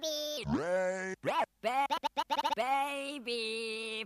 baby. Ba- ba- baby.